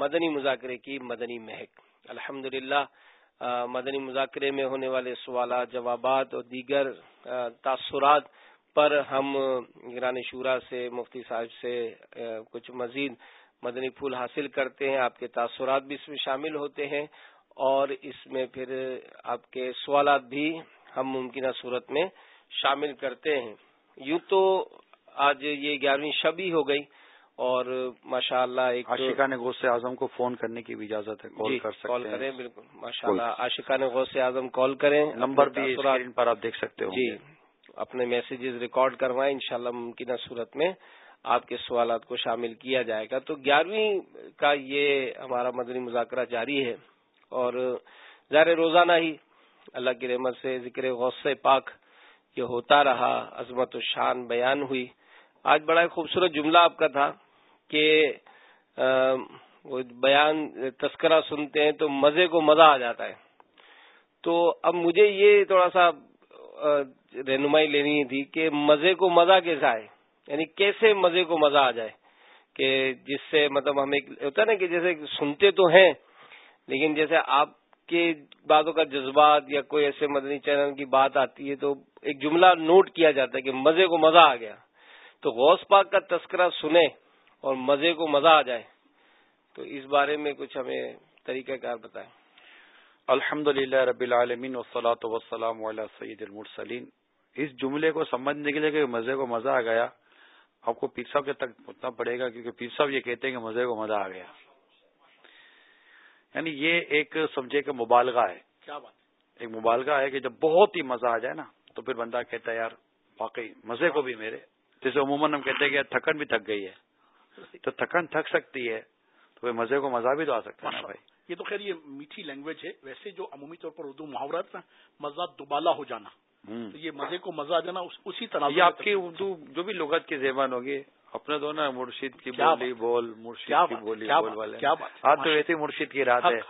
مدنی مذاکرے کی مدنی مہک۔ الحمد مدنی مذاکرے میں ہونے والے سوالات، جوابات اور دیگر تاثرات پر ہم نگران شورا سے، مفتی صاحب سے کچھ مزید مدنی پھول حاصل کرتے ہیں۔ آپ کے تاثرات بھی اس میں شامل ہوتے ہیں اور اس میں پھر آپ کے سوالات بھی ہم ممکنہ صورت میں شامل کرتے ہیں۔ یوں تو آج یہ گیارہویں شبی ہو گئی۔ اور ماشاء اللہ ایک عاشقان غوث اعظم کو فون کرنے کی بھی اجازت ہے کال جی، کر سکتے کال کریں بالکل ماشاء اللہ عاشقان غوث اعظم کال کریں۔ نمبر بھی پر آپ دیکھ سکتے ہو جی اپنے میسیجز ریکارڈ کروائیں انشاءاللہ ممکنہ صورت میں آپ کے سوالات کو شامل کیا جائے گا۔ تو گیارہویں کا یہ ہمارا مدنی مذاکرہ جاری ہے اور ظاہر روزانہ ہی اللہ کی رحمت سے ذکر غوث پاک یہ ہوتا رہا عظمت و شان بیان ہوئی۔ آج بڑا خوبصورت جملہ آپ کا تھا۔ کہ وہ بیان، تذکرہ سنتے ہیں تو مزے کو مزہ آ جاتا ہے۔ تو اب مجھے یہ تھوڑا سا رہنمائی لینی تھی کہ مزے کو مزہ کیسا ہے؟ یعنی کیسے مزے کو مزہ آ جائے؟ کہ جس سے مطلب ہمیں ہوتا ہے نا کہ جیسے سنتے تو ہیں، لیکن جیسے آپ کے باتوں کا جذبات یا کوئی ایسے مدنی چینل کی بات آتی ہے تو ایک جملہ نوٹ کیا جاتا ہے کہ مزے کو مزہ آ گیا۔ تو غوث پاک کا تذکرہ سنیں۔ اور مزے کو مزہ آ جائے۔ تو اس بارے میں کچھ ہمیں طریقہ کار بتائیں۔ الحمد للہ رب العالمین وسلاۃ وسلام علیہ سعید المرسلین۔ اس جملے کو سمجھنے کے لیے کہ مزے کو مزہ آ گیا آپ کو پیر صاحب کے تک پہنچنا پڑے گا کیونکہ پیر صاحب یہ کہتے ہیں کہ مزے کو مزہ آ گیا۔ یعنی یہ ایک سمجھے کہ مبالغہ ہے۔ کیا بات ایک مبالغہ ہے کہ جب بہت ہی مزہ آ جائے نا تو پھر بندہ کہتا ہے یار واقعی مزے کو بھی میرے۔ جیسے عموماً ہم کہتے ہیں کہ تھکن بھی تھک گئی ہے۔ تو تھکن تھک سکتی ہے تو مزے کو مزہ بھی تو آ سکتا ہے بھائی۔ یہ تو خیر یہ میٹھی لینگویج ہے۔ ویسے جو عمومی طور پر اردو محاورت نا مزہ دوبالا ہو جانا۔ تو یہ مزے کو مزہ آ جانا اسی طرح یہ آپ کی اردو جو بھی لغت کی زیبان ہوگی اپنے دو نا مرشید کی بولی بول مرشید کی بولی بول والے۔ آج تو ویسے مرشید کی رات ہے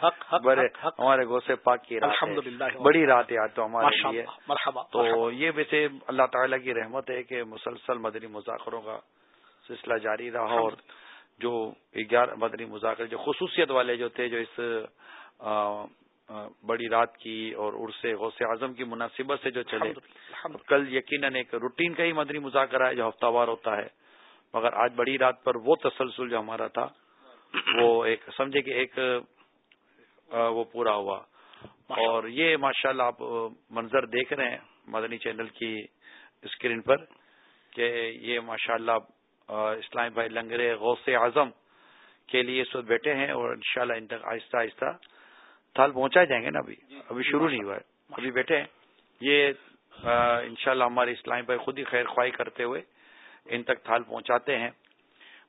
بڑے ہمارے گوسے پاک کی رات بڑی رات ہے آج تو ہمارے لیے۔ تو یہ ویسے اللہ تعالیٰ کی رحمت ہے کہ مسلسل مدنی مذاکروں کا سلسلہ جاری رہا اور جو گیارہ مدنی مذاکر جو خصوصیت والے جو تھے جو اس بڑی رات کی اور عرس غوث اعظم کی مناسبت سے جو چلے کل یقیناً ایک روٹین کا ہی مدنی مذاکرہ ہے جو ہفتہ وار ہوتا ہے مگر آج بڑی رات پر وہ تسلسل جو ہمارا تھا وہ ایک سمجھے کہ ایک وہ پورا ہوا۔ اور یہ ماشاءاللہ اللہ آپ منظر دیکھ رہے ہیں مدنی چینل کی اسکرین پر کہ یہ ماشاءاللہ اللہ اسلام بھائی لنگرے غوث اعظم کے لیے اس وقت بیٹھے ہیں اور انشاءاللہ ان تک آہستہ آہستہ تھال پہنچائے جائیں گے نا ابھی؟ جی، ابھی شروع نہیں ہوا ہے۔ ابھی بیٹھے ہیں۔ یہ انشاءاللہ ہمارے اسلام بھائی خود ہی خیر خواہ کرتے ہوئے ان تک تھال پہنچاتے ہیں۔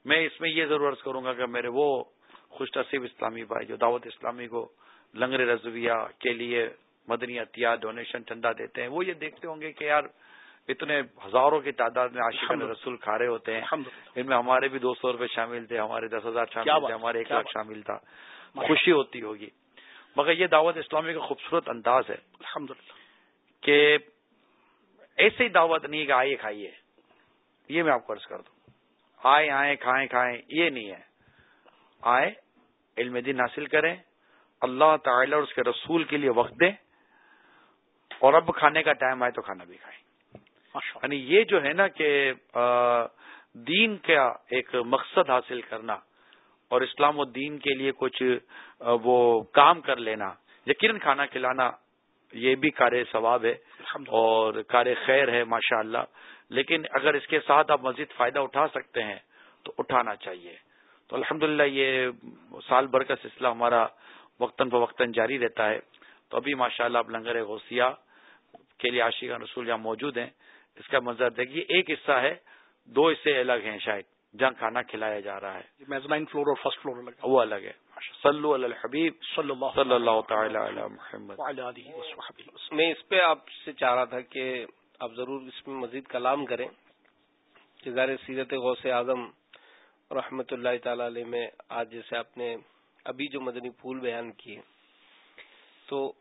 میں اس میں یہ ضرور عرض کروں گا کہ میرے وہ خوش نصیب اسلامی بھائی جو دعوت اسلامی کو لنگر رضویہ کے لیے مدنی احتیاط ڈونیشن ٹھنڈا دیتے ہیں وہ یہ دیکھتے ہوں گے کہ یار اتنے ہزاروں کی تعداد میں عاشق رسول کھارے ہوتے ہیں۔ ان میں ہمارے بھی دو سو روپے شامل تھے ہمارے دس ہزار شامل تھے ہمارے ایک لاکھ شامل تھا۔ خوشی ہوتی ہوگی۔ مگر یہ دعوت اسلامی کا خوبصورت انداز ہے الحمد کہ ایسے ہی دعوت نہیں کہ آئیے کھائیے۔ یہ میں آپ کو عرض کر دوں۔ آئے آئے کھائیں کھائیں یہ نہیں ہے۔ آئے علم دین حاصل کریں اللہ تعالی اور اس کے رسول کے لیے وقت دیں اور اب کھانے کا ٹائم آئے تو کھانا بھی کھائیں۔ یعنی یہ جو ہے نا کہ دین کا ایک مقصد حاصل کرنا اور اسلام و دین کے لیے کچھ وہ کام کر لینا یقیناً کھانا کھلانا یہ بھی کار ثواب ہے اور کار خیر ہے ماشاء اللہ لیکن اگر اس کے ساتھ آپ مزید فائدہ اٹھا سکتے ہیں تو اٹھانا چاہیے۔ تو الحمد یہ سال بھر کا سلسلہ ہمارا وقتاً فوقتاً جاری رہتا ہے۔ تو ابھی ماشاء اللہ آپ لنگر غوثیہ کے لیے عاشقہ رسول جہاں موجود ہیں۔ اس کا منظر دیکھیے ایک حصہ ہے دو حصے الگ ہیں شاید جہاں کھانا کھلایا جا رہا ہے۔ میزنائن فلور اور فرسٹ فلور الگ وہ الگ ہے۔ صلو علی الحبیب۔ صلی اللہ صلی اللہ تعالی علی محمد۔ میں اس پہ آپ سے چاہ رہا تھا کہ آپ ضرور اس میں مزید کلام کریں۔ کہ ظاہر سیرت غوث اعظم رحمت اللہ تعالی علیہ میں آج جیسے آپ نے ابھی جو مدنی پھول بیان کیے تو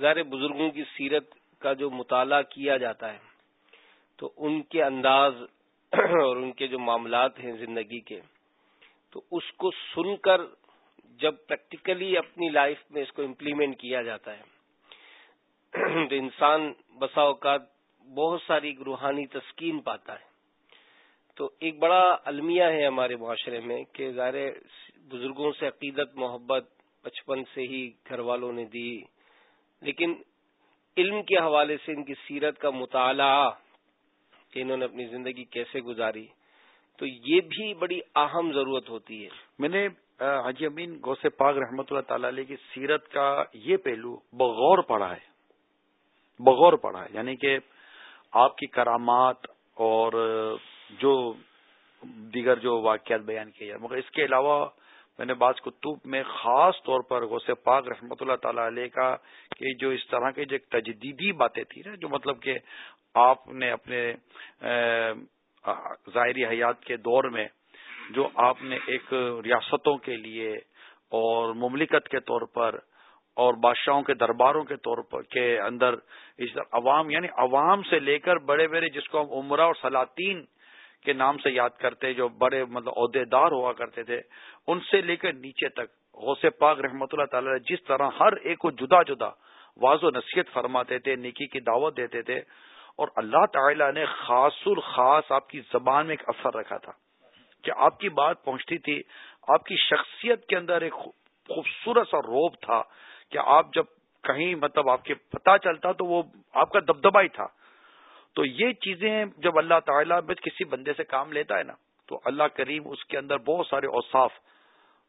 ظاہر بزرگوں کی سیرت کا جو مطالعہ کیا جاتا ہے تو ان کے انداز اور ان کے جو معاملات ہیں زندگی کے، تو اس کو سن کر جب پریکٹیکلی اپنی لائف میں اس کو امپلیمنٹ کیا جاتا ہے، تو انسان بسا اوقات بہت ساری روحانی تسکین پاتا ہے۔ تو ایک بڑا المیہ ہے ہمارے معاشرے میں کہ ظاہر بزرگوں سے عقیدت، محبت بچپن سے ہی گھر والوں نے دی، لیکن علم کے حوالے سے ان کی سیرت کا مطالعہ کہ انہوں نے اپنی زندگی کیسے گزاری، تو یہ بھی بڑی اہم ضرورت ہوتی ہے۔ میں نے حاجی امین غوث پاک رحمۃ اللہ تعالی علیہ کی سیرت کا یہ پہلو بغور پڑھا ہے۔ بغور پڑھا ہے یعنی کہ آپ کی کرامات اور جو دیگر جو واقعات بیان کیے جائے، مگر اس کے علاوہ میں نے بعض کتب میں خاص طور پر غوث پاک رحمۃ اللہ تعالی علیہ کا کہ جو اس طرح کے جو تجدیدی باتیں تھی نا، جو مطلب کہ آپ نے اپنے ظاہری حیات کے دور میں جو آپ نے ایک ریاستوں کے لیے اور مملکت کے طور پر اور بادشاہوں کے درباروں کے طور پر کے اندر اس عوام یعنی عوام سے لے کر بڑے بڑے جس کو ہم عمرہ اور سلاطین کے نام سے یاد کرتے، جو بڑے مطلب عہدے دار ہوا کرتے تھے، ان سے لے کر نیچے تک غوث پاک رحمۃ اللہ تعالی جس طرح ہر ایک کو جدا جدا واض و نصیحت فرماتے تھے، نیکی کی دعوت دیتے تھے اور اللہ تعالی نے خاص الخاص آپ کی زبان میں ایک اثر رکھا تھا کہ آپ کی بات پہنچتی تھی، آپ کی شخصیت کے اندر ایک خوبصورت سا روب تھا کہ آپ جب کہیں مطلب آپ کے پتا چلتا تو وہ آپ کا دبدبا ہی تھا۔ تو یہ چیزیں جب اللہ تعالیٰ کسی بندے سے کام لیتا ہے نا، تو اللہ کریم اس کے اندر بہت سارے اوصاف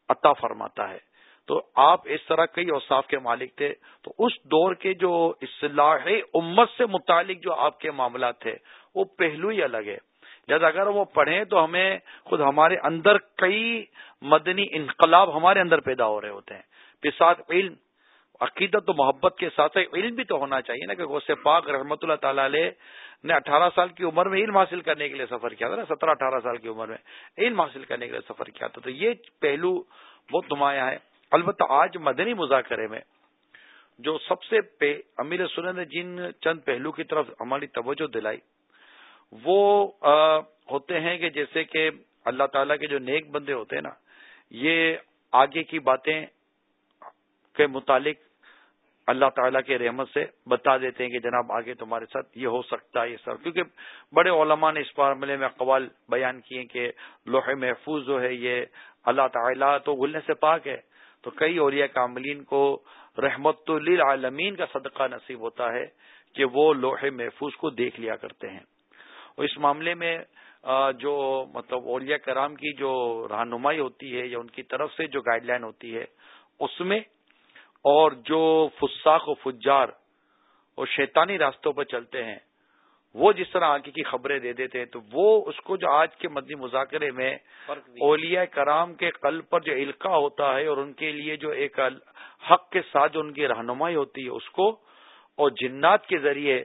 عطا فرماتا ہے۔ تو آپ اس طرح کئی اوصاف کے مالک تھے۔ تو اس دور کے جو اصلاح امت سے متعلق جو آپ کے معاملات تھے، وہ پہلو ہی الگ ہے۔ لہٰذا اگر وہ پڑھیں تو ہمیں خود ہمارے اندر کئی مدنی انقلاب ہمارے اندر پیدا ہو رہے ہوتے ہیں۔ پھر ساتھ علم، عقیدت و محبت کے ساتھ علم بھی تو ہونا چاہیے نا کہ غصے پاک رحمۃ اللہ تعالی علیہ نے اٹھارہ سال کی عمر میں علم حاصل کرنے کے لیے سفر کیا۔ تھا نا سترہ اٹھارہ سال کی عمر میں علم حاصل کرنے کے لیے سفر کیا تھا۔ تو یہ پہلو بہت نمایاں ہے۔ البتہ آج مدنی مذاکرے میں جو سب سے امیر سنن نے جن چند پہلو کی طرف ہماری توجہ دلائی، وہ ہوتے ہیں کہ جیسے کہ اللہ تعالیٰ کے جو نیک بندے ہوتے ہیں نا، یہ آگے کی باتیں کے متعلق اللہ تعالیٰ کے رحمت سے بتا دیتے ہیں کہ جناب آگے تمہارے ساتھ یہ ہو سکتا ہے، یہ سر۔ کیونکہ بڑے علماء نے اس معاملے میں اقوال بیان کیے کہ لوہے محفوظ جو ہے، یہ اللہ تعالیٰ تو گلنے سے پاک ہے۔ تو کئی اولیاء کاملین کو رحمت للعالمین کا صدقہ نصیب ہوتا ہے کہ وہ لوہے محفوظ کو دیکھ لیا کرتے ہیں۔ اور اس معاملے میں جو مطلب اولیاء کرام کی جو رہنمائی ہوتی ہے یا ان کی طرف سے جو گائیڈ لائن ہوتی ہے، اس میں اور جو فساق و فجار اور شیطانی راستوں پر چلتے ہیں وہ جس طرح آگے کی خبریں دے دیتے ہیں تو وہ اس کو جو آج کے مدنی مذاکرے میں اولیاء کرام کے قلب پر جو علقہ ہوتا ہے اور ان کے لیے جو ایک حق کے ساتھ جو ان کی رہنمائی ہوتی ہے اس کو اور جنات کے ذریعے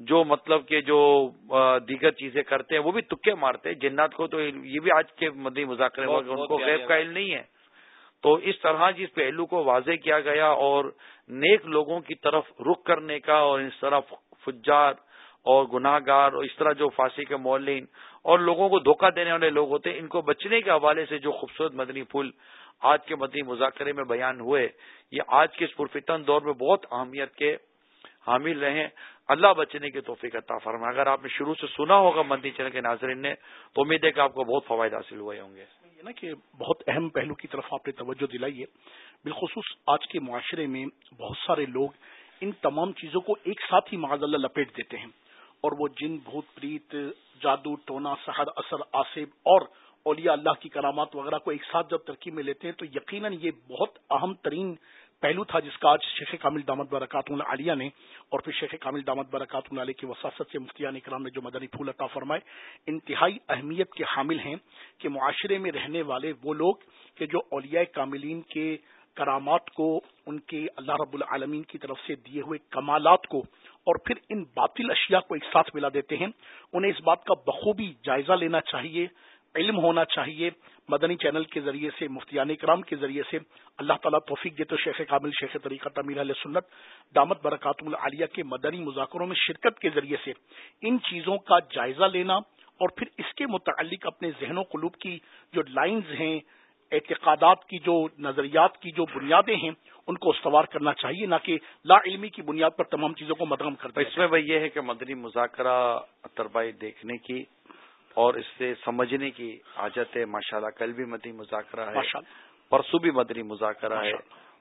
جو مطلب کہ جو دیگر چیزیں کرتے ہیں وہ بھی تکے مارتے ہیں۔ جنات کو تو یہ بھی آج کے مدنی مذاکرے میں ان کو غیب کا علم نہیں ہے۔ تو اس طرح جس پہلو کو واضح کیا گیا اور نیک لوگوں کی طرف رخ کرنے کا اور اس طرح فجار اور گناہ گار اور اس طرح جو پھانسی کے مولین، اور لوگوں کو دھوکہ دینے والے لوگ ہوتے ہیں، ان کو بچنے کے حوالے سے جو خوبصورت مدنی پھول آج کے مدنی مذاکرے میں بیان ہوئے، یہ آج کے اس پرفتن دور میں بہت اہمیت کے حامل رہے اللہ بچنے کی توفیق عطا فرما اگر آپ نے شروع سے سنا ہوگا مدنی چینل کے ناظرین نے، تو امید ہے کہ آپ کو بہت فوائد حاصل ہوئے ہوں گے۔ نا کہ بہت اہم پہلو کی طرف آپ نے توجہ دلائی ہے۔ بالخصوص آج کے معاشرے میں بہت سارے لوگ ان تمام چیزوں کو ایک ساتھ ہی معذ اللہ لپیٹ دیتے ہیں۔ اور وہ جن بھوت پریت، جادو، ٹونا، سحر، اثر آصف اور اولیاء اللہ کی کرامات وغیرہ کو ایک ساتھ جب ترکیب میں لیتے ہیں تو یقیناً یہ بہت اہم ترین پہلو تھا جس کا آج شیخ کامل دامت برکات عالیہ نے اور پھر شیخ کامل دامت برکات علیہ کی وساست سے مفتیان کرام نے جو مدنی پھول عطا فرمائے، انتہائی اہمیت کے حامل ہیں کہ معاشرے میں رہنے والے وہ لوگ کہ جو اولیاء کاملین کے کرامات کو ان کے اللہ رب العالمین کی طرف سے دیے ہوئے کمالات کو اور پھر ان باطل اشیاء کو ایک ساتھ ملا دیتے ہیں، انہیں اس بات کا بخوبی جائزہ لینا چاہیے، علم ہونا چاہیے۔ مدنی چینل کے ذریعے سے، مفتیان اکرام کے ذریعے سے اللہ تعالیٰ توفیق دے تو شیخ کامل شیخ طریقہ تعمیر علیہ سنت، دامت برکات العالیہ کے مدنی مذاکروں میں شرکت کے ذریعے سے ان چیزوں کا جائزہ لینا اور پھر اس کے متعلق اپنے ذہن و قلوب کی جو لائنز ہیں اعتقادات کی جو نظریات کی جو بنیادیں ہیں ان کو استوار کرنا چاہیے نہ کہ لا علمی کی بنیاد پر تمام چیزوں کو مدغم کرتا اس میں بھائی یہ ہے کہ مدنی مذاکرہ تربائی دیکھنے کی اور اس سے سمجھنے کی حاجت ہے۔ ماشاء اللہ کل بھی مدنی مذاکرہ ہے پرسوں بھی مدنی مذاکرہ ہے۔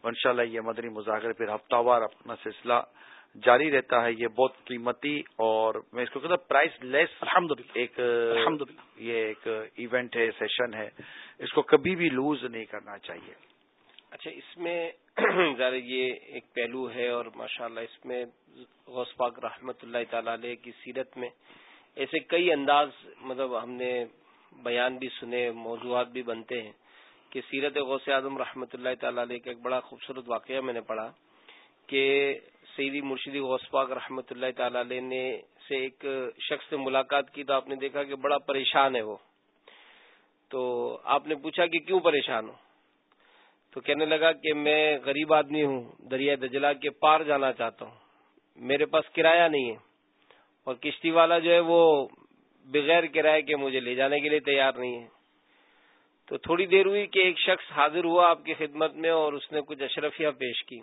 ان شاء اللہ یہ مدنی مذاکرہ پھر ہفتہ وار اپنا سلسلہ جاری رہتا ہے یہ بہت قیمتی اور میں اس کو کہتا ہوں پرائز لیس الحمد ایک یہ ایک ایونٹ ہے سیشن ہے۔ اس کو کبھی بھی لوز نہیں کرنا چاہیے۔ اچھا اس میں ذرا یہ ایک پہلو ہے اور ماشاءاللہ اس میں غوث پاک رحمت اللہ تعالی علیہ کی سیرت میں ایسے کئی انداز مطلب ہم نے بیان بھی سنے موضوعات بھی بنتے ہیں کہ سیرت غوث اعظم رحمۃ اللہ تعالی علیہ کا ایک بڑا خوبصورت واقعہ میں نے پڑھا کہ سیدی مرشدی غوث پاک رحمۃ اللہ تعالی علیہ نے سے ایک شخص سے ملاقات کی تو آپ نے دیکھا کہ بڑا پریشان ہے وہ۔ تو آپ نے پوچھا کہ کیوں پریشان ہو؟ تو کہنے لگا کہ میں غریب آدمی ہوں دریا دجلا کے پار جانا چاہتا ہوں۔ میرے پاس کرایہ نہیں ہے اور کشتی والا جو ہے وہ بغیر کرایہ کے مجھے لے جانے کے لیے تیار نہیں ہے۔ تو تھوڑی دیر ہوئی کہ ایک شخص حاضر ہوا آپ کی خدمت میں اور اس نے کچھ اشرفیاں پیش کی۔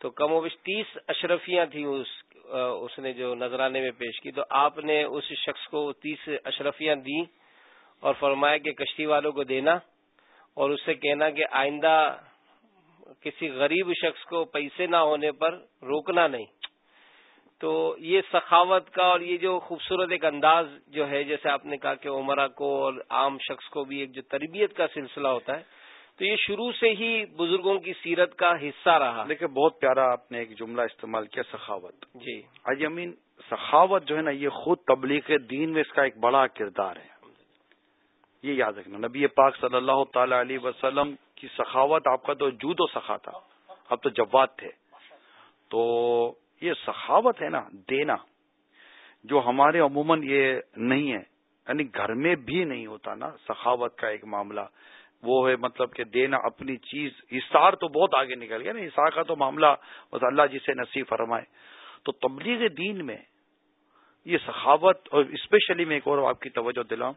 تو کم و بیش تیس اشرفیاں تھیں اس اس نے جو نذرانے میں پیش کی۔ تو آپ نے اس شخص کو تیس اشرفیاں دی اور فرمایا کہ کشتی والوں کو دینا اور اس سے کہنا کہ آئندہ کسی غریب شخص کو پیسے نہ ہونے پر روکنا نہیں۔ تو یہ سخاوت کا اور یہ جو خوبصورت ایک انداز جو ہے، جیسے آپ نے کہا کہ عمرہ کو اور عام شخص کو بھی ایک جو تربیت کا سلسلہ ہوتا ہے تو یہ شروع سے ہی بزرگوں کی سیرت کا حصہ رہا۔ لیکن بہت پیارا آپ نے ایک جملہ استعمال کیا سخاوت۔ جی۔ آج امین سخاوت جو ہے نا یہ خود تبلیغ دین میں اس کا ایک بڑا کردار ہے۔ یہ یاد رکھنا نبی پاک صلی اللہ تعالی علیہ وسلم کی سخاوت آپ کا تو جود و سخا تھا۔ اب تو جواد تھے۔ تو یہ سخاوت ہے نا دینا جو ہمارے عموماً یہ نہیں ہے۔ یعنی گھر میں بھی نہیں ہوتا نا سخاوت کا ایک معاملہ۔ وہ ہے مطلب کہ دینا اپنی چیز اشار تو بہت آگے نکل گیا نا اشار کا تو معاملہ بس اللہ جسے نصیب فرمائے۔ تو تبلیغ دین میں یہ سخاوت اور اسپیشلی میں ایک اور آپ کی توجہ دلاؤں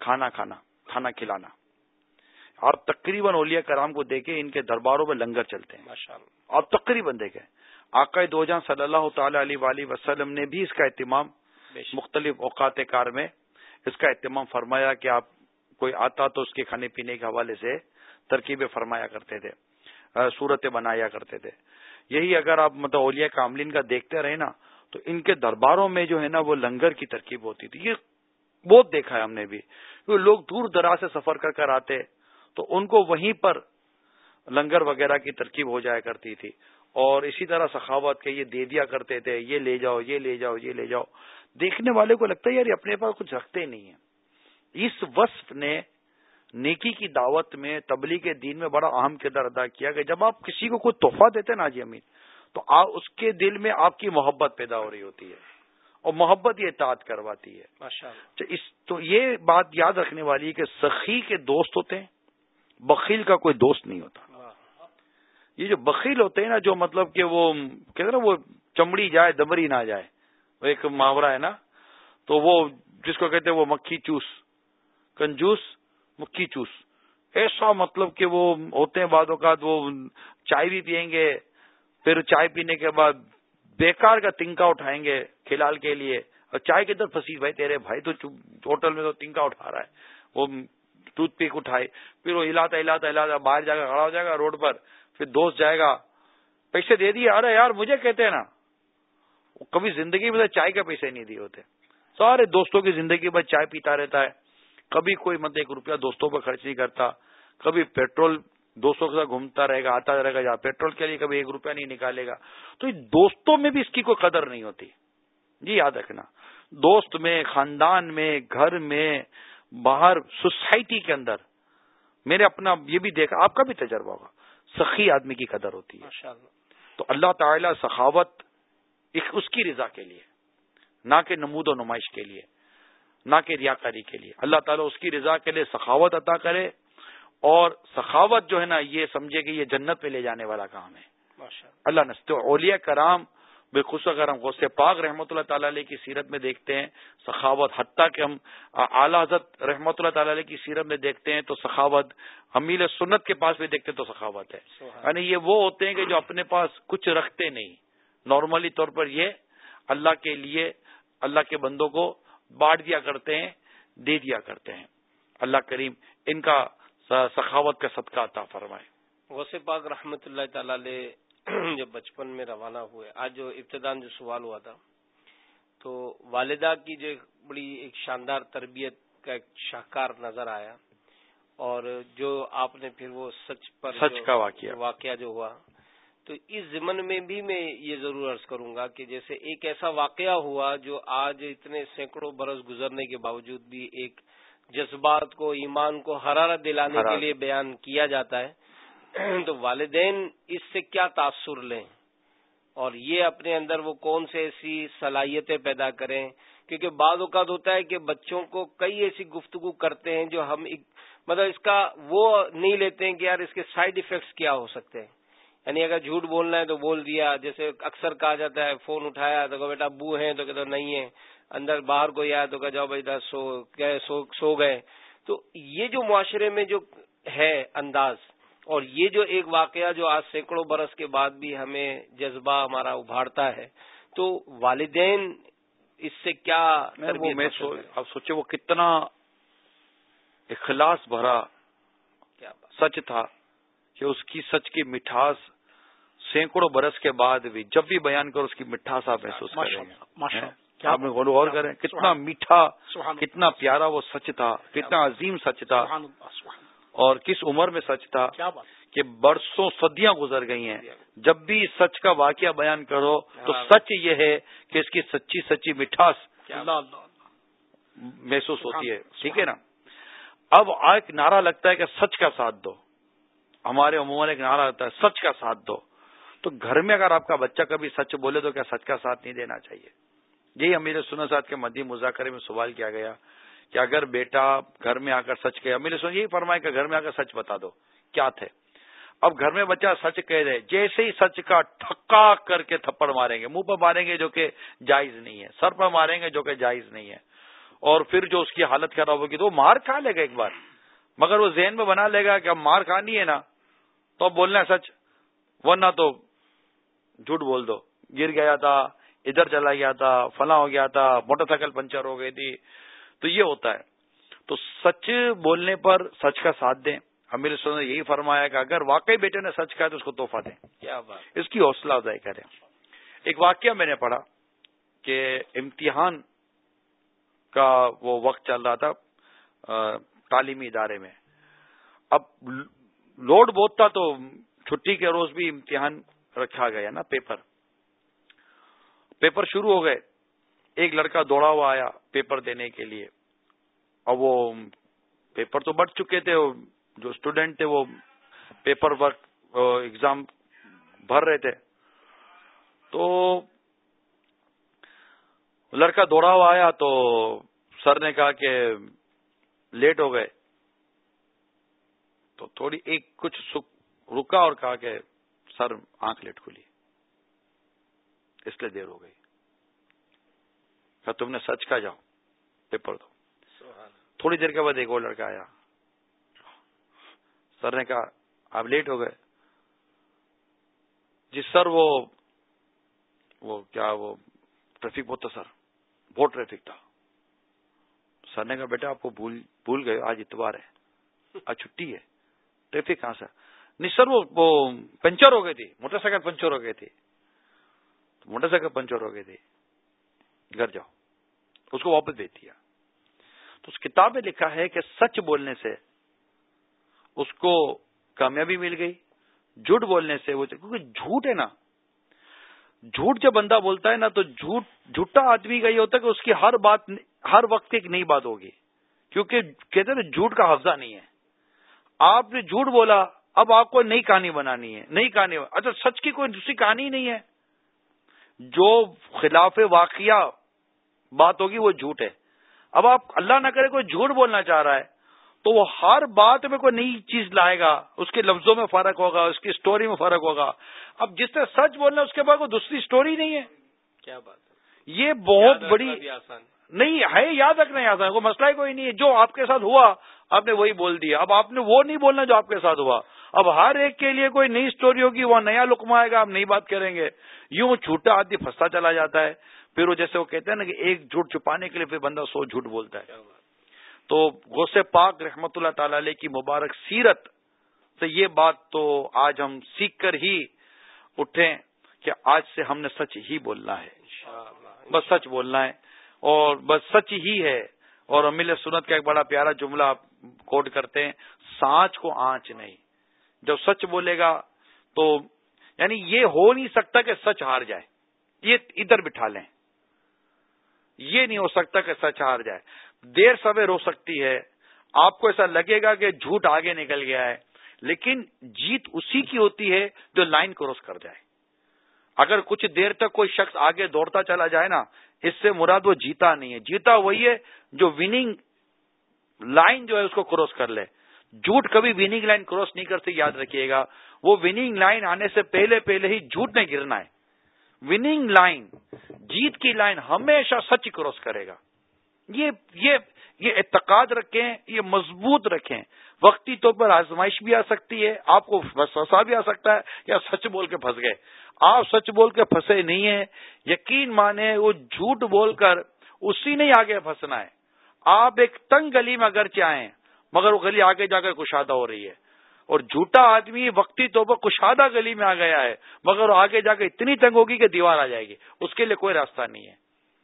کھانا کھانا کھانا کھلانا۔ آپ تقریباً اولیا کرام کو دیکھیں ان کے درباروں میں لنگر چلتے ہیں۔ آپ تقریباً دیکھیں آقا دو جہاں صلی اللہ تعالی علیہ وآلہ وسلم نے بھی اس کا اہتمام مختلف اوقات کار میں اس کا اہتمام فرمایا کہ آپ کوئی آتا تو اس کے کھانے پینے کے حوالے سے ترکیبیں فرمایا کرتے تھے صورتیں بنایا کرتے تھے۔ یہی اگر آپ مطلب اولیا کاملین کا دیکھتے رہے نا، تو ان کے درباروں میں جو ہے نا وہ لنگر کی ترکیب ہوتی تھی۔ یہ بہت دیکھا ہے ہم نے بھی۔ لوگ دور دراز سے سفر کر کر آتے، تو ان کو وہیں پر لنگر وغیرہ کی ترکیب ہو جایا کرتی تھی۔ اور اسی طرح سخاوت کے یہ دے دیا کرتے تھے، یہ لے جاؤ، یہ لے جاؤ، یہ لے جاؤ۔ دیکھنے والے کو لگتا ہے یار اپنے پاس کچھ رکھتے نہیں ہیں۔ اس وصف نے نیکی کی دعوت میں تبلیغ کے دین میں بڑا اہم کردار ادا کیا کہ جب آپ کسی کو کوئی تحفہ دیتے نا جی امین تو اس کے دل میں آپ کی محبت پیدا ہو رہی ہوتی ہے اور محبت یہ اطاعت کرواتی ہے۔ اس تو یہ بات یاد رکھنے والی ہے کہ سخی کے دوست ہوتے ہیں بخیل کا کوئی دوست نہیں ہوتا۔ یہ جو بخیل ہوتے ہیں نا جو مطلب کہ وہ کہتے نا وہ چمڑی جائے دبری نہ جائے وہ ایک محاورہ ہے نا تو وہ جس کو کہتے ہیں وہ مکھی چوس۔ کنجوس مکھی چوس ایسا مطلب کہ وہ ہوتے ہیں بعد اوقات وہ چائے بھی پیئیں گے، پھر چائے پینے کے بعد بیکار کا تنکا اٹھائیں گے کھلال کے لیے۔ اور چائے کے در پھنسی، بھائی تیرے بھائی تو ہوٹل میں تو تنکا اٹھا رہا ہے۔ وہ ٹوتھ پک اٹھائے، پھر وہ ہلاتا ہلاتا ہلاتا، باہر جا کر کھڑا ہو جائے گا روڈ پر، پھر دوست جائے گا، پیسے دے دیے، ارے یار مجھے کہتے ہیں نا کبھی زندگی میں چائے کے پیسے نہیں دیے ہوتے۔ سارے دوستوں کی زندگی میں چائے پیتا رہتا ہے۔ کبھی کوئی مطلب ایک روپیہ دوستوں پہ خرچ نہیں کرتا کبھی پیٹرول دوستوں کے ساتھ گھومتا رہے گا آتا رہے گا پیٹرول کے لیے کبھی ایک روپیہ نہیں نکالے گا۔ تو دوستوں میں بھی اس کی کوئی قدر نہیں ہوتی۔ جی یاد رکھنا دوست میں خاندان میں گھر میں باہر سوسائٹی کے اندر میرے اپنا یہ بھی دیکھا آپ کا بھی تجربہ ہوگا سخی آدمی کی قدر ہوتی ہے۔ تو اللہ تعالی سخاوت اس کی رضا کے لیے نہ کہ نمود و نمائش کے لیے۔ نہ کہ ریاکاری کے لیے۔ اللہ تعالیٰ اس کی رضا کے لیے سخاوت عطا کرے اور سخاوت جو ہے نا یہ سمجھے کہ یہ جنت پہ لے جانے والا کام ہے۔ اللہ نستے اولیاء کرام بالخصوص اگر ہم غوث پاک رحمۃ اللہ تعالی علیہ کی سیرت میں دیکھتے ہیں سخاوت حتیٰ کہ ہم اعلی حضرت رحمۃ اللہ تعالی علیہ کی سیرت میں دیکھتے ہیں تو سخاوت حمیل سنت کے پاس بھی دیکھتے ہیں تو سخاوت ہے۔ یعنی یہ وہ ہوتے ہیں کہ جو اپنے پاس کچھ رکھتے نہیں۔ نارملی طور پر یہ اللہ کے لیے اللہ کے بندوں کو بانٹ دیا کرتے ہیں دے دیا کرتے ہیں۔ اللہ کریم ان کا سخاوت کا صدقہ عطا فرمائے۔ غوث پاک رحمۃ اللہ تعالی علیہ جب بچپن میں روانہ ہوئے آج جو ابتدان جو سوال ہوا تھا تو والدہ کی جو بڑی ایک شاندار تربیت کا ایک شاہکار نظر آیا اور جو آپ نے پھر وہ سچ پر سچ کا واقعہ۔ واقعہ جو ہوا تو اس ضمن میں بھی میں یہ ضرور عرض کروں گا کہ جیسے ایک ایسا واقعہ ہوا جو آج اتنے سینکڑوں برس گزرنے کے باوجود بھی ایک جذبات کو ایمان کو حرارت دلانے کے لیے بیان کیا جاتا ہے۔ تو والدین اس سے کیا تاثر لیں؟ اور یہ اپنے اندر وہ کون سے ایسی صلاحیتیں پیدا کریں؟ کیونکہ بعض اوقات ہوتا ہے کہ بچوں کو کئی ایسی گفتگو کرتے ہیں جو ہم مطلب اس کا وہ نہیں لیتے ہیں کہ یار اس کے سائڈ افیکٹس کیا ہو سکتے ہیں۔ یعنی اگر جھوٹ بولنا ہے تو بول دیا جیسے اکثر کہا جاتا ہے فون اٹھایا تو کہ بیٹا ابو ہیں تو کہتے نہیں ہے اندر باہر کوئی آیا تو کہ جاؤ بیٹا سو گئے سو گئے۔ تو یہ جو معاشرے میں جو ہے انداز اور یہ جو ایک واقعہ جو آج سینکڑوں برس کے بعد بھی ہمیں جذبہ ہمارا ابھارتا ہے تو والدین اس سے کیا میں اب سوچے وہ کتنا اخلاص بھرا سچ تھا کہ اس کی سچ کی مٹھاس سینکڑوں برس کے بعد بھی جب بھی بیان کرو اس کی مٹھاس آپ محسوس کریں آپ میں غور کریں کتنا میٹھا کتنا پیارا وہ سچ تھا کتنا عظیم سچ تھا۔ اور کس عمر میں سچ تھا کہ برسوں صدیاں گزر گئی ہیں۔ جب بھی سچ کا واقعہ بیان کرو تو سچ یہ ہے کہ اس کی سچی سچی مٹھاس محسوس ہوتی ہے۔ ٹھیک ہے نا؟ اب ایک نعرہ لگتا ہے کہ سچ کا ساتھ دو۔ ہمارے عموماً ایک نعرہ لگتا ہے سچ کا ساتھ دو۔ تو گھر میں اگر آپ کا بچہ کبھی سچ بولے تو کیا سچ کا ساتھ نہیں دینا چاہیے؟ یہی امیر سنو ساتھ کے مدی مذاکرے میں سوال کیا گیا کہ اگر بیٹا گھر میں آ کر سچ کہے میرے سن یہی فرمائے کہ گھر میں آ کر سچ بتا دو، کیا تھے؟ اب گھر میں بچہ سچ کہہ رہے جیسے ہی سچ کا ٹھکا کر کے تھپڑ ماریں گے، منہ پر ماریں گے جو کہ جائز نہیں ہے، سر پر ماریں گے جو کہ جائز نہیں ہے، اور پھر جو اس کی حالت خراب ہوگی تو وہ مار کھا لے گا ایک بار۔ مگر وہ ذہن میں بنا لے گا کہ اب مار کھانی ہے نا، تو اب بولنا ہے سچ، ورنہ تو جھوٹ بول دو۔ گر گیا تھا ادھر چلا گیا تھا فلاں ہو گیا تھا موٹر سائیکل پنچر ہو گئی تھی۔ تو یہ ہوتا ہے۔ تو سچ بولنے پر سچ کا ساتھ دیں۔ امیر سو نے یہی فرمایا کہ اگر واقعی بیٹے نے سچ کہا تو اس کو توحفہ دیں۔ کیا بات۔ اس کی حوصلہ افزائی کریں۔ ایک واقعہ میں نے پڑھا کہ امتحان کا وہ وقت چل رہا تھا تعلیمی ادارے میں۔ اب لوڈ بہت تھا تو چھٹی کے روز بھی امتحان رکھا گیا نا، پیپر۔ پیپر شروع ہو گئے۔ ایک لڑکا دوڑا ہوا آیا پیپر دینے کے لیے۔ اور وہ پیپر تو بڑھ چکے تھے، جو اسٹوڈینٹ تھے وہ پیپر ورک ایگزام بھر رہے تھے۔ تو لڑکا دوڑا ہوا آیا تو سر نے کہا کہ لیٹ ہو گئے۔ تو تھوڑی ایک کچھ رکا اور کہا کہ سر آنکھ لیٹ کھلی۔ اس لیے دیر ہو گئی۔ تم نے سچ کا جاؤ پیپر دو۔ تھوڑی دیر کے بعد ایک اور لڑکا آیا۔ سر نے کہا آپ لیٹ ہو گئے۔ جی سر وہ وہ کیا وہ ٹریفک بہت تھا سر۔ بہت ٹریفک تھا۔ سر نے کہا بیٹا آپ کو بھول گئے آج اتوار ہے۔ آج چھٹی ہے۔ ٹریفک کہاں سر نہیں سر وہ پنچر ہو گئی تھی موٹر سائیکل پنچر ہو گئے تھی موٹر سائیکل پنچر ہو گئی تھی گھر جاؤ اس کو واپس بھیج دیا تو اس کتاب میں لکھا ہے کہ سچ بولنے سے اس کو کامیابی مل گئی جھوٹ بولنے سے وہ کیونکہ جھوٹ ہے نا جھوٹ جب بندہ بولتا ہے نا تو جھوٹ جھوٹا آدمی کا یہ ہوتا ہے کہ اس کی ہر بات ہر وقت ایک نئی بات ہوگی کیونکہ کہتے ہیں نا جھوٹ کا حفظہ نہیں ہے آپ نے جھوٹ بولا اب آپ کو نئی کہانی بنانی ہے نئی کہانی اچھا سچ کی کوئی دوسری کہانی نہیں ہے۔ جو خلاف واقعہ بات ہوگی وہ جھوٹ ہے۔ اب آپ اللہ نہ کرے کوئی جھوٹ بولنا چاہ رہا ہے تو وہ ہر بات میں کوئی نئی چیز لائے گا۔ اس کے لفظوں میں فرق ہوگا اس کی اسٹوری میں فرق ہوگا۔ اب جس طرح سچ بولنا اس کے بعد کوئی دوسری اسٹوری نہیں ہے۔ کیا بات یہ بہت بڑی نہیں ہے یاد رکھنا یاد ہے۔ مسئلہ ہی کوئی نہیں ہے۔ جو آپ کے ساتھ ہوا آپ نے وہی بول دیا۔ اب آپ نے وہ نہیں بولنا جو آپ کے ساتھ ہوا۔ اب ہر ایک کے لیے کوئی نئی اسٹوری ہوگی وہ نیا لکما آئے گا آپ نئی بات کریں گے۔ یوں چھوٹا آدمی پھنستا چلا جاتا ہے۔ پھر وہ جیسے وہ کہتے ہیں نا کہ ایک جھوٹ چھپانے کے لیے پھر بندہ سو جھوٹ بولتا ہے۔ تو غوث پاک رحمت اللہ تعالی علیہ کی مبارک سیرت سے یہ بات تو آج ہم سیکھ کر ہی اٹھیں کہ آج سے ہم نے سچ ہی بولنا ہے۔ بس سچ بولنا ہے۔ اور بس سچ ہی ہے۔ اور امیل سنت کا ایک بڑا پیارا جملہ آپ کوٹ کرتے ہیں سانچ کو آنچ نہیں۔ جب سچ بولے گا تو یعنی یہ ہو نہیں سکتا کہ سچ ہار جائے۔ یہ ادھر بٹھا لیں۔ یہ نہیں ہو سکتا کہ سچ ہار جائے۔ دیر سویر ہو سکتی ہے۔ آپ کو ایسا لگے گا کہ جھوٹ آگے نکل گیا ہے۔ لیکن جیت اسی کی ہوتی ہے جو لائن کراس کر جائے۔ اگر کچھ دیر تک کوئی شخص آگے دوڑتا چلا جائے نا، اس سے مراد وہ جیتا نہیں ہے۔ جیتا وہی ہے جو وننگ لائن جو ہے اس کو کراس کر لے۔ جھوٹ کبھی وننگ لائن کراس نہیں کرتے، یاد رکھیے گا۔ وہ وننگ لائن آنے سے پہلے پہلے ہی جھوٹ میں گرنا ہے۔ وننگ لائن جیت کی لائن ہمیشہ سچ کراس کرے گا۔ یہ یہ یہ اعتقاد رکھیں، یہ مضبوط رکھیں۔ وقتی طور پر آزمائش بھی آ سکتی ہے، آپ کو وسوسا بھی آ سکتا ہے یا سچ بول کے پھنس گئے۔ آپ سچ بول کے پھنسے نہیں ہیں، یقین مانے وہ جھوٹ بول کر اسی نہیں آگے پھنسنا ہے۔ آپ ایک تنگ گلی میں اگر چاہیں مگر وہ گلی آگے جا کر کشادہ ہو رہی ہے۔ اور جھوٹا آدمی وقتی طور پر کشادہ گلی میں آ گیا ہے مگر وہ آگے جا کے اتنی تنگ ہوگی کہ دیوار آ جائے گی۔ اس کے لیے کوئی راستہ نہیں ہے۔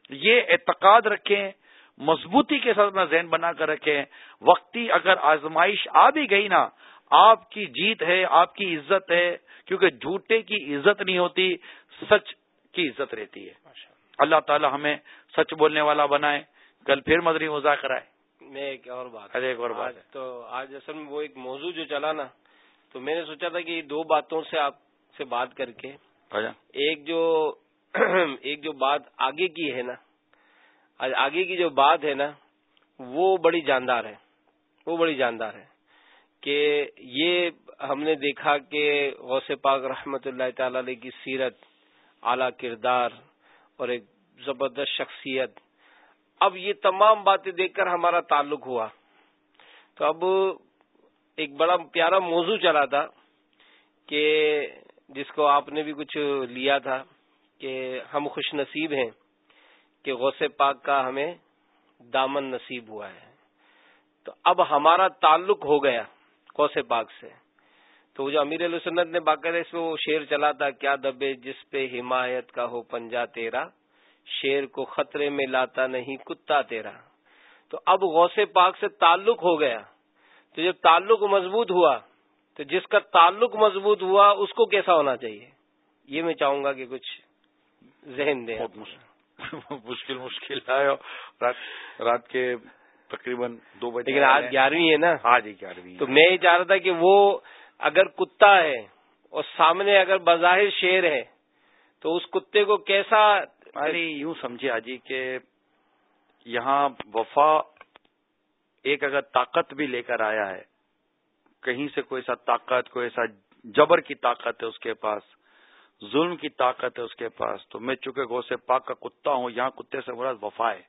یہ اعتقاد رکھیں مضبوطی کے ساتھ اپنا ذہن بنا کر رکھیں۔ وقتی اگر آزمائش آ بھی گئی نا آپ کی جیت ہے آپ کی عزت ہے کیونکہ جھوٹے کی عزت نہیں ہوتی سچ کی عزت رہتی ہے۔ اللہ تعالی ہمیں سچ بولنے والا بنائے۔ کل پھر مدری مذاکرہ ہے۔ میں ایک اور بات ایک اور بات تو آج اصل میں وہ ایک موضوع جو چلا نا تو میں نے سوچا تھا کہ دو باتوں سے آپ سے بات کر کے ایک جو ایک جو بات آگے کی ہے نا آگے کی جو بات ہے نا وہ بڑی جاندار ہے۔ وہ بڑی جاندار ہے کہ یہ ہم نے دیکھا کہ غوث پاک رحمت اللہ تعالی علیہ کی سیرت اعلی کردار اور ایک زبردست شخصیت اب یہ تمام باتیں دیکھ کر ہمارا تعلق ہوا۔ تو اب ایک بڑا پیارا موضوع چلا تھا کہ جس کو آپ نے بھی کچھ لیا تھا کہ ہم خوش نصیب ہیں کہ غوث پاک کا ہمیں دامن نصیب ہوا ہے۔ تو اب ہمارا تعلق ہو گیا غوث پاک سے۔ تو جو امیر علیہ سنت نے باقاعدہ اس میں وہ شیر چلا تھا، کیا دبے جس پہ حمایت کا ہو پنجا تیرا؟ شیر کو خطرے میں لاتا نہیں کتا تیرا۔ تو اب غوث پاک سے تعلق ہو گیا۔ تو جب تعلق مضبوط ہوا تو جس کا تعلق مضبوط ہوا اس کو کیسا ہونا چاہیے؟ یہ میں چاہوں گا کہ کچھ ذہن دیں۔ مشکل مشکل ہے۔ رات کے تقریباً دو بجے لیکن آج گیارہویں ہے نا؟ آج گیارہویں تو میں یہ چاہ رہا تھا کہ وہ اگر کتا ہے اور سامنے اگر بظاہر شیر ہے تو اس کتے کو کیسا یعنی یوں سمجھے آجی کہ یہاں وفا ایک اگر طاقت بھی لے کر آیا ہے کہیں سے کوئی ایسا طاقت کوئی ایسا جبر کی طاقت ہے اس کے پاس ظلم کی طاقت ہے اس کے پاس تو میں چونکہ غوث پاک کا کتا ہوں یہاں کتے سے مراد وفا ہے۔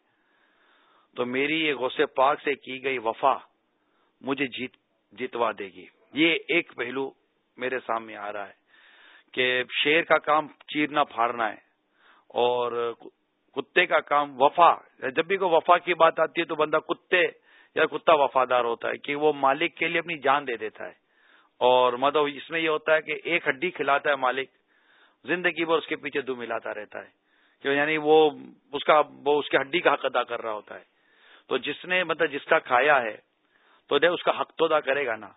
تو میری یہ غوث پاک سے کی گئی وفا مجھے جیت جیتوا دے گی۔ یہ ایک پہلو میرے سامنے آ رہا ہے کہ شیر کا کام چیرنا پھاڑنا ہے۔ اور کتے کا کام وفا، جب بھی کوئی وفا کی بات آتی ہے تو بندہ کتے یا کتا وفادار ہوتا ہے کہ وہ مالک کے لیے اپنی جان دے دیتا ہے۔ اور مطلب اس میں یہ ہوتا ہے کہ ایک ہڈی کھلاتا ہے مالک، زندگی بھر اس کے پیچھے دو ملاتا رہتا ہے۔ کہ یعنی وہ اس کا، وہ اس کی ہڈی کا حق ادا کر رہا ہوتا ہے۔ تو جس نے مطلب جس کا کھایا ہے، تو دے اس کا حق تو ادا کرے گا نا۔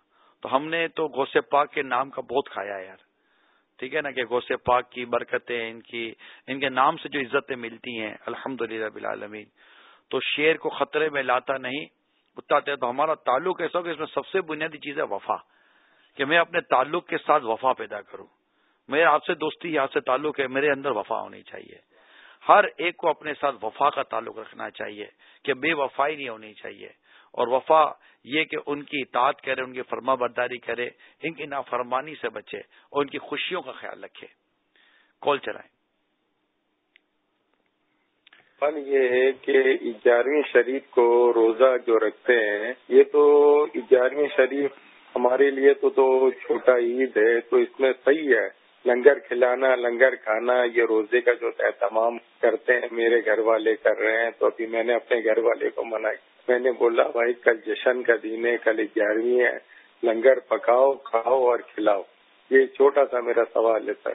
تو ہم نے تو گوسے پاک کے نام کا بہت کھایا ہے یار۔ ٹھیک ہے نا کہ غوث پاک کی برکتیں، ان کی، ان کے نام سے جو عزتیں ملتی ہیں الحمد للہ تو شیر کو خطرے میں لاتا نہیں اتنا تو ہمارا تعلق ایسا کہ اس میں سب سے بنیادی چیز ہے وفا، کہ میں اپنے تعلق کے ساتھ وفا پیدا کروں۔ میرے آپ سے دوستی آپ سے تعلق ہے، میرے اندر وفا ہونی چاہیے۔ ہر ایک کو اپنے ساتھ وفا کا تعلق رکھنا چاہیے، کہ بے وفائی نہیں ہونی چاہیے۔ اور وفا یہ کہ ان کی اطاعت کرے، ان کی فرما برداری کرے، ان کی نافرمانی سے بچے، اور ان کی خوشیوں کا خیال رکھے۔ کال چلائیں۔ فن یہ ہے کہ گیارہویں شریف کو روزہ جو رکھتے ہیں، یہ تو گیارہویں شریف ہمارے لیے تو تو چھوٹا عید ہے، تو اس میں صحیح ہے۔ لنگر کھلانا، لنگر کھانا، یہ روزے کا جو اہتمام کرتے ہیں، میرے گھر والے کر رہے ہیں، تو ابھی میں نے اپنے گھر والے کو منع میں نے بولا، بھائی، کل جشن کا دن ہے، کل گیارہویں ہے، لنگر پکاؤ، کھاؤ اور کھلاؤ. یہ چھوٹا سا میرا سوال ہے، سر۔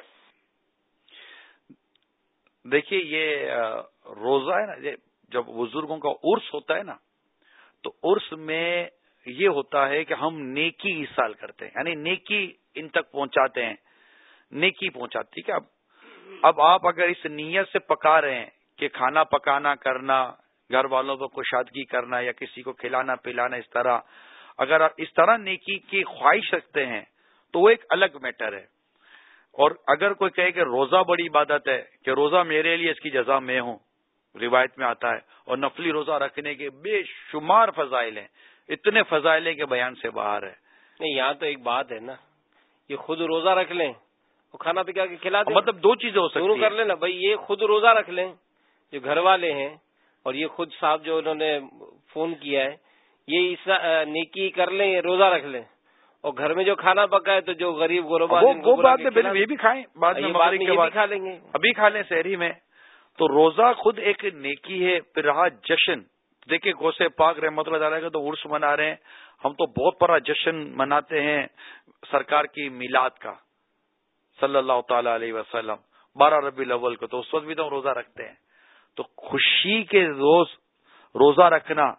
دیکھیے، یہ روزہ ہے نا جب بزرگوں کا عرس ہوتا ہے نا، تو عرس میں یہ ہوتا ہے کہ ہم نیکی اس سال کرتے ہیں یعنی نیکی ان تک پہنچاتے ہیں، نیکی پہنچاتے ٹھیک ہے؟ اب اب آپ اگر اس نیت سے پکا رہے ہیں کہ کھانا پکانا، کرنا گھر والوں کو کشادگی کرنا یا کسی کو کھلانا پلانا اس طرح۔ اگر آپ اس طرح نیکی کی خواہش رکھتے ہیں تو وہ ایک الگ میٹر ہے۔ اور اگر کوئی کہے کہ روزہ بڑی عبادت ہے کہ روزہ میرے لیے اس کی جزا میں ہوں روایت میں آتا ہے اور نفلی روزہ رکھنے کے بے شمار فضائل ہیں اتنے فضائل کے بیان سے باہر ہے۔ نہیں یہاں تو ایک بات ہے نا یہ خود روزہ رکھ لیں وہ کھانا پکا کے کھلا دیں۔ مطلب دو چیزیں ہو سکتی کر لیں نا بھائی یہ خود روزہ رکھ لیں جو گھر والے ہیں اور یہ خود صاحب جو انہوں نے فون کیا ہے یہ نیکی کر لیں روزہ رکھ لیں۔ اور گھر میں جو کھانا پکا ہے تو جو غریب غربا وہ بات یہ بھی کھائیں بعد میں کھا لیں گے۔ ابھی کھا لیں شہری میں۔ تو روزہ خود ایک نیکی ہے پھر رہا جشن۔ دیکھیے گوسے پاک رحمت اللہ تعالیٰ کا تو عرس منا رہے ہیں۔ ہم تو بہت بڑا جشن مناتے ہیں سرکار کی میلاد کا صلی اللہ تعالی علیہ وسلم۔ بارہ ربی الاول کو تو اس وقت بھی تو ہم روزہ رکھتے ہیں۔ تو خوشی کے روز روزہ رکھنا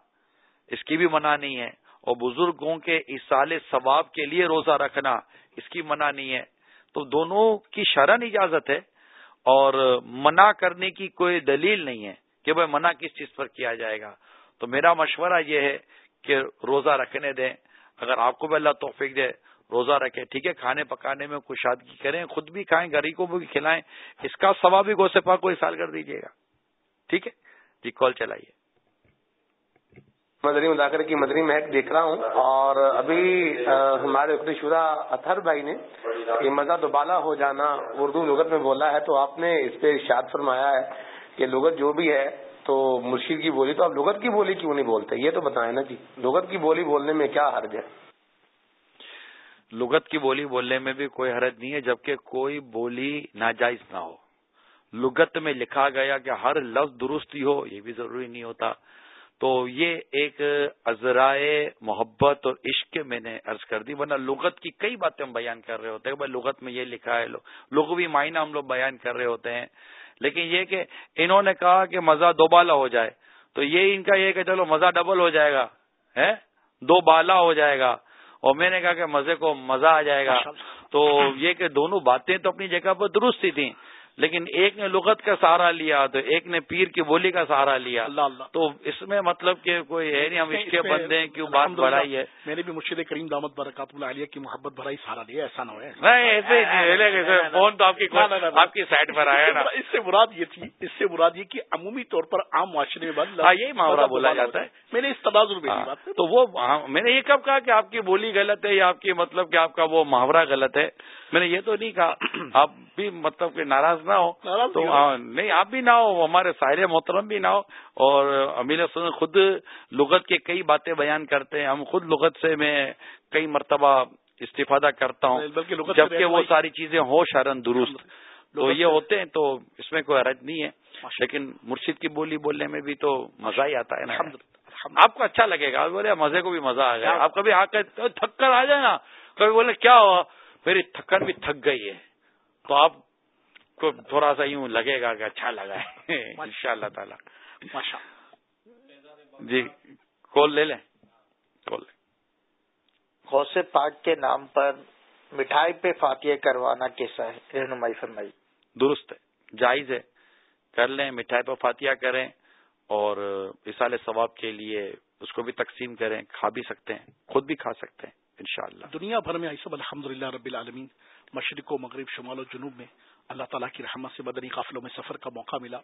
اس کی بھی منع نہیں ہے اور بزرگوں کے اصال ثواب کے لیے روزہ رکھنا اس کی منع نہیں ہے۔ تو دونوں کی شرن اجازت ہے اور منع کرنے کی کوئی دلیل نہیں ہے کہ بھائی منع کس چیز پر کیا جائے گا۔ تو میرا مشورہ یہ ہے کہ روزہ رکھنے دیں۔ اگر آپ کو بھی اللہ توفیق دے، روزہ رکھے ٹھیک ہے، کھانے پکانے میں کشادگی کریں، خود بھی کھائیں گری کو بھی کھلائیں، اس کا ثواب بھی گوسے پاک کو احسال کر دیجیے گا۔ ٹھیک ہے؟ جی کال چلائیے۔ مدنی مذاکر کی مدنی محک دیکھ رہا ہوں اور ابھی ہمارے اخری شدہ اطہر بھائی نے یہ مزہ دوبالا ہو جانا اردو لغت میں بولا ہے تو آپ نے اس پہ ارشاد فرمایا ہے کہ لغت جو بھی ہے تو مرشید کی بولی تو آپ لغت کی بولی کیوں نہیں بولتے؟ یہ تو بتائیں نا جی لغت کی بولی بولنے میں کیا حرج ہے؟ لغت کی بولی بولنے میں بھی کوئی حرج نہیں ہے جبکہ کوئی بولی ناجائز نہ ہو۔ لغت میں لکھا گیا کہ ہر لفظ درست ہی ہو یہ بھی ضروری نہیں ہوتا۔ تو یہ ایک ازرائے محبت اور عشق میں نے عرض کر دی ورنہ لغت کی کئی باتیں ہم بیان کر رہے ہوتے ہیں۔ بھائی لغت میں یہ لکھا ہے لغوی معنی ہم لوگ بیان کر رہے ہوتے ہیں۔ لیکن یہ کہ انہوں نے کہا کہ مزہ دو بالا ہو جائے تو یہ ان کا یہ کہ چلو مزہ ڈبل ہو جائے گا ہے دو بالا ہو جائے گا۔ اور میں نے کہا کہ مزے کو مزہ آ جائے گا۔ تو یہ کہ دونوں باتیں تو اپنی جگہ پر درست ہی تھیں۔ لیکن ایک نے لغت کا سہارا لیا تو ایک نے پیر کی بولی کا سہارا لیا۔ اللہ اللہ۔ تو اس میں مطلب کہ کوئی ہے نہیں ہم اس کے بندے ہیں کیوں بات بڑھائی ہے؟ میں نے بھی مرشد کریم دامت برکات اللہ علیہ کی محبت بھرائی سہارا لیا ایسا نہ ایسے فون تو آپ کی آپ کی سائڈ پر آیا نا۔ اس سے مراد یہ تھی اس سے مراد یہ کہ عمومی طور پر عام معاشرے میں ہاں، یہی محاورہ بولا جاتا ہے۔ میں نے اس تبادل میں ہاں، تو وہ ہاں، میں نے یہ کب کہا کہ آپ کی بولی غلط ہے یا آپ کی مطلب کہ آپ کا وہ محاورہ غلط ہے؟ میں نے یہ تو نہیں کہا آپ بھی مطلب کہ ناراض نہ ہو تو نہیں آپ بھی نہ ہو ہمارے سائر محترم بھی نہ ہو۔ اور امیر خود لغت کے کئی باتیں بیان کرتے ہیں۔ ہم خود لغت سے میں کئی مرتبہ استفادہ کرتا ہوں جبکہ وہ ساری چیزیں ہو شرن درست۔ تو یہ ہوتے ہیں تو اس میں کوئی حرج نہیں ہے۔ لیکن مرشد کی بولی بولنے میں بھی تو مزہ ہی آتا ہے نا۔ آپ کو اچھا لگے گا بولے مزے کو بھی مزہ آ گیا۔ آپ کبھی آ کر تھک کر آ جائے نا۔ کبھی بولے کیا ہوا؟ میری تھکن بھی تھک گئی ہے۔ تو آپ کو تھوڑا سا یوں لگے گا کہ اچھا لگا ہے۔ ان شاء اللہ تعالی۔ جی کال لے لیں۔ کال غوث پاک کے نام پر مٹھائی پہ فاتح کروانا کیسا ہے؟ رہنمائی فرمائی۔ درست ہے۔ جائز ہے۔ کر لیں مٹھائی پہ فاتحہ کریں اور اسال ثواب کے لیے اس کو بھی تقسیم کریں کھا بھی سکتے ہیں خود بھی کھا سکتے ہیں۔ انشاءاللہ۔ دنیا بھر میں ایسا الحمد رب العالمین، مشرق و مغرب، شمال و جنوب میں اللہ تعالیٰ کی رحمت سے مدنی قافلوں میں سفر کا موقع ملا۔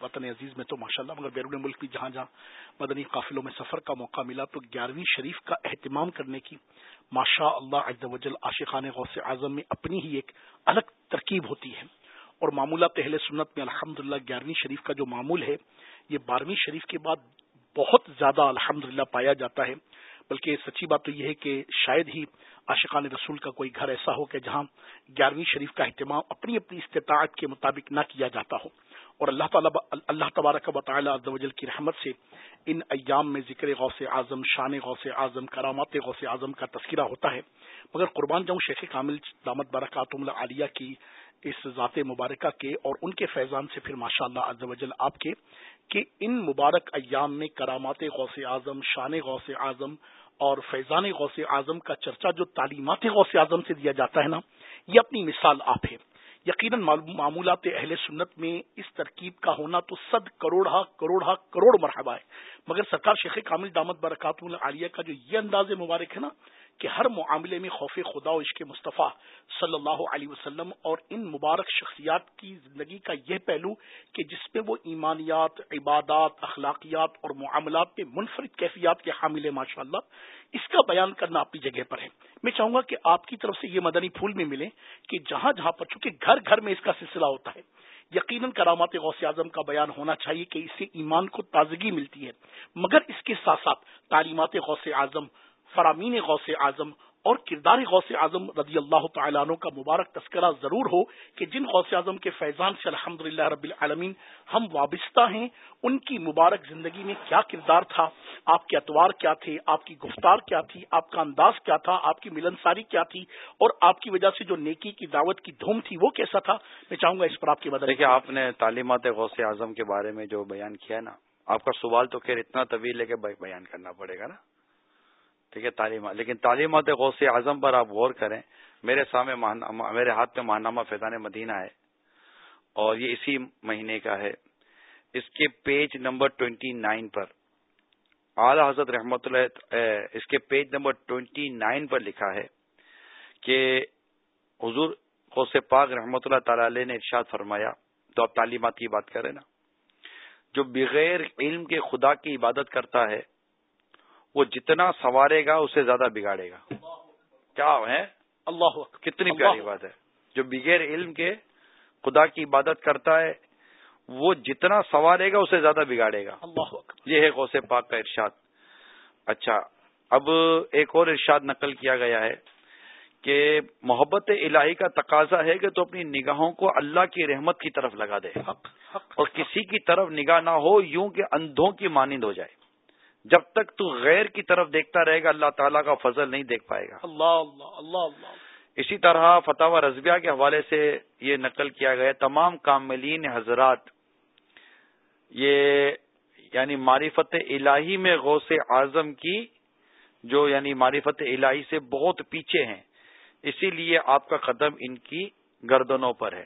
وطن عزیز میں تو ماشاء اللہ مگر بیرون ملک بھی جہاں جہاں مدنی قافلوں میں سفر کا موقع ملا، تو گیارہویں شریف کا اہتمام کرنے کی ماشاء اللہ وجل عاشقان غوث اعظم میں اپنی ہی ایک الگ ترکیب ہوتی ہے۔ اور معمولات اہل سنت میں الحمد للہ گیارہویں شریف کا جو معمول ہے، یہ بارہویں شریف کے بعد بہت زیادہ الحمد پایا جاتا ہے۔ بلکہ سچی بات تو یہ ہے کہ شاید ہی عاشقان رسول کا کوئی گھر ایسا ہو کہ جہاں گیارہویں شریف کا اہتمام اپنی اپنی استطاعت کے مطابق نہ کیا جاتا ہو۔ اور اللہ تعالیٰ اللہ تبارک و تعالیٰ کی رحمت سے ان ایام میں ذکر غوث اعظم، شان غوث اعظم، کرامات غوث اعظم کا تذکرہ ہوتا ہے۔ مگر قربان جاؤں شیخ کامل دامت برکات عالیہ کی اس ذات مبارکہ کے اور ان کے فیضان سے پھر ماشاء اللہ آپ کے کہ ان مبارک ایام میں کرامات غوث اعظم، شان غوث اعظم اور فیضان غوث اعظم کا چرچا جو تعلیمات غوث اعظم سے دیا جاتا ہے نا، یہ اپنی مثال آپ ہے۔ یقیناً معمولات اہل سنت میں اس ترکیب کا ہونا تو صد کروڑا کروڑا کروڑ مرحبہ ہے۔ مگر سرکار شیخ کامل دامت برکات عالیہ کا جو یہ انداز مبارک ہے نا کہ ہر معاملے میں خوف خدا و عشق مصطفیٰ صلی اللہ علیہ وسلم اور ان مبارک شخصیات کی زندگی کا یہ پہلو کہ جس پہ وہ ایمانیات، عبادات، اخلاقیات اور معاملات میں منفرد کیفیات کے حامل ماشاء اللہ اس کا بیان کرنا اپنی جگہ پر ہے۔ میں چاہوں گا کہ آپ کی طرف سے یہ مدنی پھول میں ملے کہ جہاں جہاں پر، چونکہ گھر گھر میں اس کا سلسلہ ہوتا ہے، یقیناً کرامات غوث اعظم کا بیان ہونا چاہیے کہ اس سے ایمان کو تازگی ملتی ہے۔ مگر اس کے ساتھ ساتھ تعلیمات غوث اعظم فرامین غوث اعظم اور کردار غوث اعظم رضی اللہ تعالیٰ عنہ کا مبارک تذکرہ ضرور ہو کہ جن غوث اعظم کے فیضان سے الحمد رب العالمین ہم وابستہ ہیں، ان کی مبارک زندگی میں کیا کردار تھا؟ آپ کے اتوار کیا تھے؟ آپ کی گفتار کیا تھی؟ آپ کا انداز کیا تھا؟ آپ کی ملنساری کیا تھی؟ اور آپ کی وجہ سے جو نیکی کی دعوت کی دھوم تھی وہ کیسا تھا؟ میں چاہوں گا اس پر آپ کی مدد دیکھیے، آپ نے تعلیمات غوث اعظم کے بارے میں جو بیان کیا نا، آپ کا سوال تو خیر اتنا طویل ہے کہ بیان کرنا پڑے گا نا۔ ٹھیک ہے، تعلیمات، لیکن تعلیمات غوث اعظم پر آپ غور کریں، میرے سامنے میرے ہاتھ میں ماہنامہ فیضان مدینہ ہے، اور یہ اسی مہینے کا ہے۔ اس کے پیج نمبر ٹوینٹی نائن پر، اعلی حضرت رحمت اللہ اس کے پیج نمبر ٹوینٹی نائن پر لکھا ہے کہ حضور غوث پاک رحمت اللہ تعالی علیہ نے ارشاد فرمایا، تو آپ تعلیمات کی بات کریں نا، جو بغیر علم کے خدا کی عبادت کرتا ہے وہ جتنا سوارے گا اسے زیادہ بگاڑے گا۔ کیا ہے اللہ کتنی پیاری بات ہے۔ جو بغیر علم کے خدا کی عبادت کرتا ہے وہ جتنا سوارے گا اسے زیادہ بگاڑے گا۔ اللہ یہ ہے غوث پاک کا ارشاد۔ اچھا اب ایک اور ارشاد نقل کیا گیا ہے کہ محبت الہی کا تقاضا ہے کہ تو اپنی نگاہوں کو اللہ کی رحمت کی طرف لگا دے۔ اور کسی کی طرف نگاہ نہ ہو یوں کہ اندھوں کی مانند ہو جائے۔ جب تک تو غیر کی طرف دیکھتا رہے گا اللہ تعالیٰ کا فضل نہیں دیکھ پائے گا۔ اللہ اللہ اللہ اللہ۔ اسی طرح فتح و رضویہ کے حوالے سے یہ نقل کیا گیا تمام کاملین حضرات یہ یعنی معرفت الہی میں غوث اعظم کی جو یعنی معرفت الہی سے بہت پیچھے ہیں اسی لیے آپ کا قدم ان کی گردنوں پر ہے۔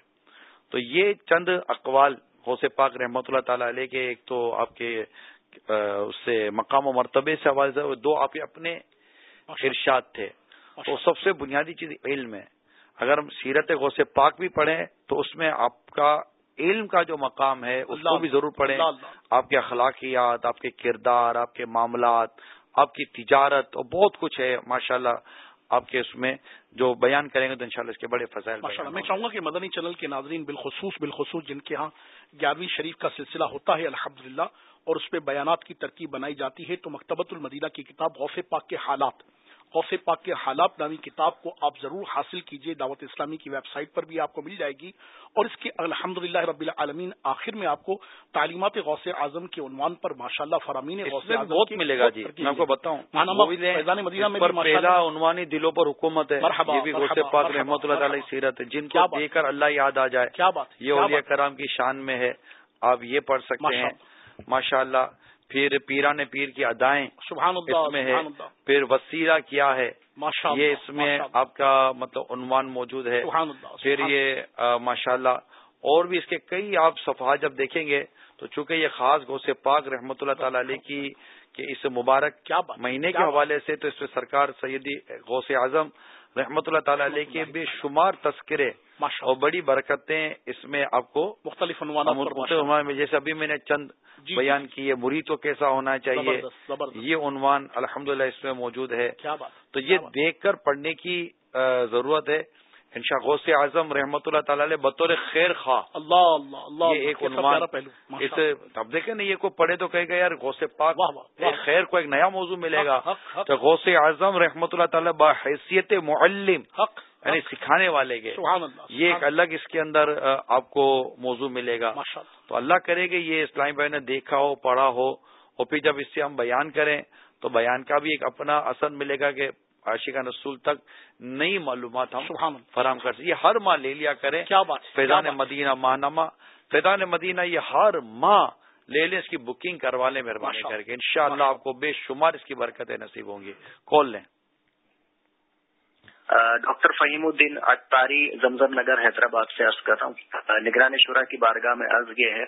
تو یہ چند اقوال غوث پاک رحمۃ اللہ تعالی علیہ کے ایک تو آپ کے اس سے مقام و مرتبے سے حوالے سے دو آپ کے اپنے ارشاد تھے۔ تو سب سے بنیادی چیز علم ہے۔ اگر ہم سیرت غوث پاک بھی پڑھیں تو اس میں آپ کا علم کا جو مقام ہے اس کو بھی ضرور پڑھیں۔ آپ کے اخلاقیات آپ کے کردار آپ کے معاملات آپ کی تجارت اور بہت کچھ ہے ماشاءاللہ۔ آپ کے اس میں جو بیان کریں گے تو انشاءاللہ اس کے بڑے فضائل میں چاہوں گا کہ مدنی چینل کے ناظرین بالخصوص بالخصوص جن کے ہاں گیارہویں شریف کا سلسلہ ہوتا ہے الحمدللہ۔ اور اس پہ بیانات کی ترکیب بنائی جاتی ہے تو مکتبۃ المدینہ کی کتاب غوث پاک کے حالات۔ غوث پاک کے حالات نامی کتاب کو آپ ضرور حاصل کیجیے دعوت اسلامی کی ویب سائٹ پر بھی آپ کو مل جائے گی۔ اور اس کے الحمد رب العالمین آخر میں آپ کو تعلیمات غوث اعظم کے عنوان پر ماشاء اللہ فرامین بہت ملے گا جی میں آپ کو بتاؤں مدینہ میں عنوانی دلوں پر حکومت ہے یہ بھی غوث پاک رحمۃ اللہ علیہ سیرت ہے۔ جن کو دے کر اللہ یاد آ جائے کیا بات یہ اولیاء کرام کی شان میں ہے آپ یہ پڑھ سکتے ہیں۔ ماشاء اللہ پھر پیران پیر کی ادائیں سبحان اللہ اس میں ہے پھر وسیلہ کیا ہے یہ اس میں آپ کا مطلب عنوان موجود ہے۔ پھر یہ ماشاء اللہ اور بھی اس کے کئی آپ صفحات جب دیکھیں گے تو چونکہ یہ خاص غوث پاک رحمۃ اللہ تعالی علیہ کی کہ اس مبارک کیا مہینے کے حوالے سے تو اس میں سرکار سیدی غوث اعظم رحمت اللہ تعالی علیہ کے بے شمار تذکرے اور بڑی برکتیں اس میں آپ کو مختلف عنوان میں جیسے ابھی میں نے چند جی، جی۔ بیان کی ہے مری تو کیسا ہونا چاہیے؟ یہ عنوان الحمد اس میں موجود ہے۔ تو یہ دیکھ کر پڑھنے کی ضرورت ہے۔ ان شاء غوث اعظم رحمۃ اللہ تعالی بطور خیر خواہ. اللہ اللہ اللہ یہ ایک عنوان اس اب دیکھیں نا یہ کو پڑھے تو کہے گا یار غوث پاک خیر کو ایک نیا موضوع ملے گا۔ تو غوث اعظم رحمۃ اللہ تعالی بحیثیت معلم یعنی سکھانے والے کے۔ یہ ایک الگ اس کے اندر آپ کو موضوع ملے گا۔ تو اللہ کرے گا یہ اسلامی بھائی نے دیکھا ہو پڑھا ہو۔ اور پھر جب اس سے ہم بیان کریں تو بیان کا بھی ایک اپنا اثر ملے گا کہ عاشقہ رسول تک نئی معلومات ہم فراہم کر سکتے یہ ہر ماہ لے لیا کریں۔ کیا بات فیضان مدینہ ماہنامہ فیضان مدینہ یہ ہر ماہ لے لیں اس کی بکنگ کروا لیں مہربانی کر کے۔ انشاءاللہ شاء آپ کو بے شمار اس کی برکتیں نصیب ہوں گی۔ کال لیں۔ ڈاکٹر فہیم الدین اطاری زمزم نگر حیدرآباد سے عرض کر رہا ہوں نگران شورا کی بارگاہ میں عرض یہ ہے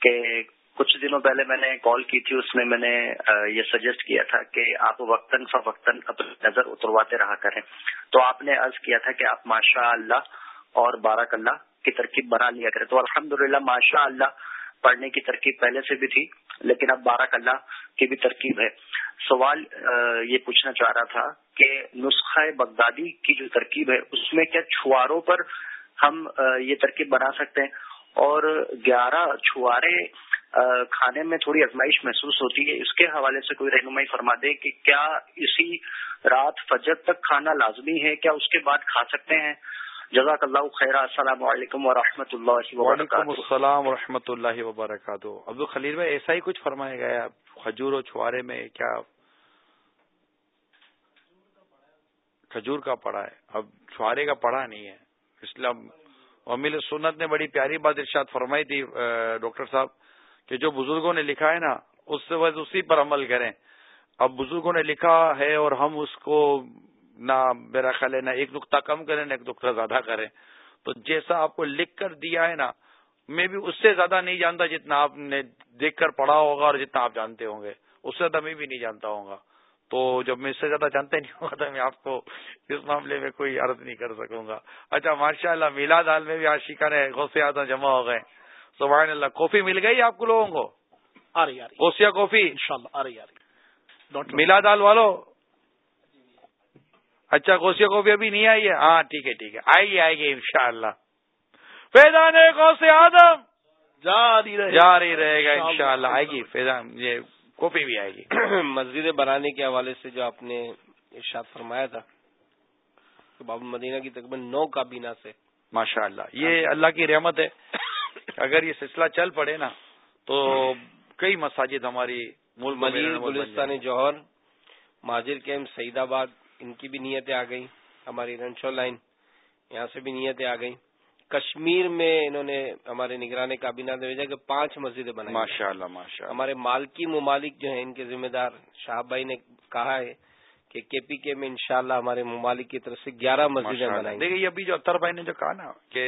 کہ کچھ دنوں پہلے میں نے کال کی تھی، اس میں میں نے یہ سجیسٹ کیا تھا کہ آپ وقتاً فوقتاً اپنی نظر اترواتے رہا کریں۔ تو آپ نے عرض کیا تھا کہ آپ ماشاء اللہ اور بارک اللہ کی ترکیب بنا لیا کریں۔ تو الحمد للہ ماشاء اللہ پڑھنے کی ترکیب پہلے سے بھی تھی، لیکن اب بارک اللہ کی بھی ترکیب ہے۔ سوال یہ پوچھنا چاہ رہا تھا کہ نسخہ بغدادی کی جو ترکیب ہے، اس میں کیا چھواروں پر ہم یہ ترکیب بنا سکتے ہیں؟ اور گیارہ چھوارے کھانے میں تھوڑی ازمائش محسوس ہوتی ہے۔ اس کے حوالے سے کوئی رہنمائی فرما دے کہ کیا اسی رات فجر تک کھانا لازمی ہے؟ کیا اس کے بعد کھا سکتے ہیں؟ جزاک اللہ خیر۔ السلام علیکم و رحمۃ اللہ وعلیکم السلام و رحمۃ اللہ وبرکاتہ۔ عبد الخلیل بھائی، ایسا ہی کچھ فرمایا گیا کھجور و چھوارے میں کیا کھجور کا پڑا ہے؟ اب چھوارے کا پڑا نہیں ہے۔ اسلام امیل سنت نے بڑی پیاری بات ارشاد فرمائی تھی ڈاکٹر صاحب۔ کہ جو بزرگوں نے لکھا ہے نا، اس سے بس اسی پر عمل کریں۔ اب بزرگوں نے لکھا ہے اور ہم اس کو نہ میرا خیال ہے، نہ ایک نقطہ کم کریں، نہ ایک نقطہ زیادہ کریں۔ تو جیسا آپ کو لکھ کر دیا ہے نا، میں بھی اس سے زیادہ نہیں جانتا جتنا آپ نے دیکھ کر پڑھا ہوگا اور جتنا آپ جانتے ہوں گے۔ اس سے زیادہ میں بھی نہیں جانتا ہوں گا۔ تو جب میں اس سے زیادہ جانتا نہیں ہوگا تو میں آپ کو اس معاملے میں کوئی عرض نہیں کر سکوں گا۔ اچھا ماشاء اللہ میلاد حال میں بھی آج شکار غوثے آدھا جمع ہو گئے۔ سبحان اللہ کافی مل گئی آپ کو لوگوں کو؟ آ رہی کوسیا کافی؟ ان شاء اللہ آ رہی۔ آ رہی میلا دال والو؟ اچھا کوسیا کافی ابھی نہیں آئی ہے؟ ہاں ٹھیک ہے ٹھیک ہے۔ آئے گی آئے گی ان شاء اللہ فیضان غوث آدم جاری رہے۔ جاری رہے گا ان شاء اللہ آئے گی فیضان یہ کافی بھی آئے گی۔ مسجد بنانے کے حوالے سے جو آپ نے ارشاد فرمایا تھا باب مدینہ کی تقریباً نو کابینہ سے۔ ماشاء اللہ یہ اللہ کی رحمت ہے۔ اگر یہ سلسلہ چل پڑے نا تو کئی مساجد ہماری ملک گلستان جوہر ماجر کیمپ سعید آباد ان کی بھی نیتیں آ گئی ہماری رنشو لائن یہاں سے بھی نیتیں آ گئی کشمیر میں انہوں نے ہمارے نگرانی کابینہ نے بھیجا کہ پانچ مسجدیں بنائی۔ ماشاء اللہ ماشاء ہمارے مالکی ممالک جو ہیں ان کے ذمہ دار شاہب بھائی نے کہا ہے کہ کے پی کے میں انشاءاللہ ہمارے ممالک کی طرف سے گیارہ مسجدیں بنائیں دیکھیے ابھی جو اطہر بھائی نے جو کہا نا کہ